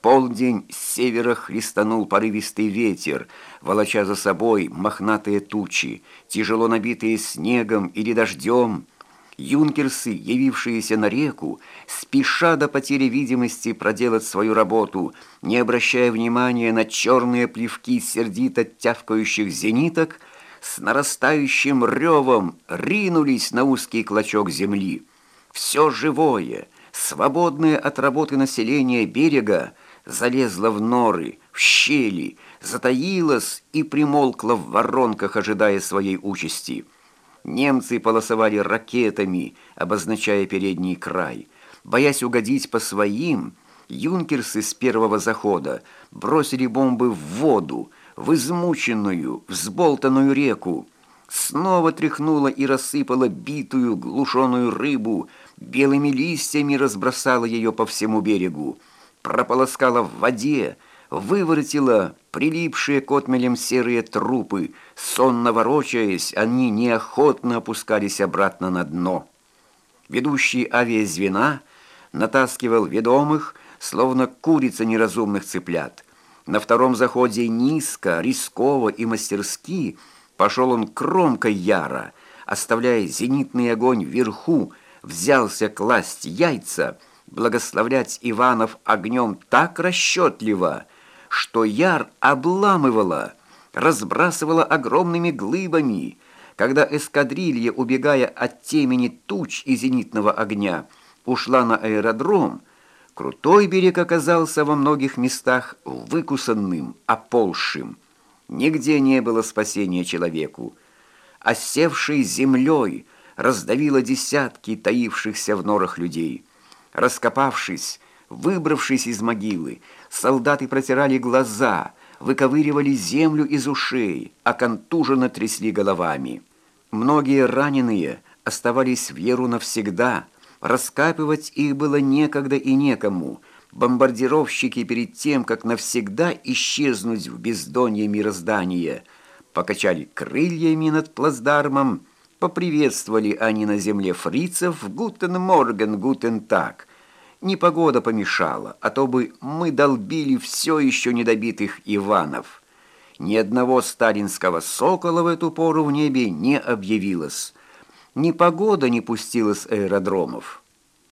полдень с севера хлестанул порывистый ветер, волоча за собой мохнатые тучи, тяжело набитые снегом или дождем. Юнкерсы, явившиеся на реку, спеша до потери видимости проделать свою работу, не обращая внимания на черные плевки сердито тявкающих зениток, с нарастающим ревом ринулись на узкий клочок земли. Все живое, свободное от работы население берега, залезла в норы, в щели, затаилась и примолкла в воронках, ожидая своей участи. Немцы полосовали ракетами, обозначая передний край. Боясь угодить по своим, юнкерсы с первого захода бросили бомбы в воду, в измученную, взболтанную реку. Снова тряхнула и рассыпала битую, глушеную рыбу, белыми листьями разбросала ее по всему берегу прополоскала в воде, выворотила прилипшие к отмелям серые трупы. Сонно ворочаясь, они неохотно опускались обратно на дно. Ведущий авиазвена натаскивал ведомых, словно курица неразумных цыплят. На втором заходе низко, рисково и мастерски пошел он кромкой яро, оставляя зенитный огонь вверху, взялся класть яйца — благословлять Иванов огнем так расчетливо, что яр обламывала, разбрасывала огромными глыбами, когда эскадрилья, убегая от темени туч и зенитного огня, ушла на аэродром, крутой берег оказался во многих местах выкусанным, оползшим. Нигде не было спасения человеку. Осевшей землей раздавило десятки таившихся в норах людей – Раскопавшись, выбравшись из могилы, солдаты протирали глаза, выковыривали землю из ушей, а контуженно трясли головами. Многие раненые оставались в Еру навсегда, раскапывать их было некогда и некому. Бомбардировщики перед тем, как навсегда исчезнуть в бездонье мироздания, покачали крыльями над плацдармом, Поприветствовали они на земле фрицев «Guten Morgen, Guten Tag». Непогода помешала, а то бы мы долбили все еще недобитых Иванов. Ни одного сталинского сокола в эту пору в небе не объявилось. Ни погода не пустила с аэродромов.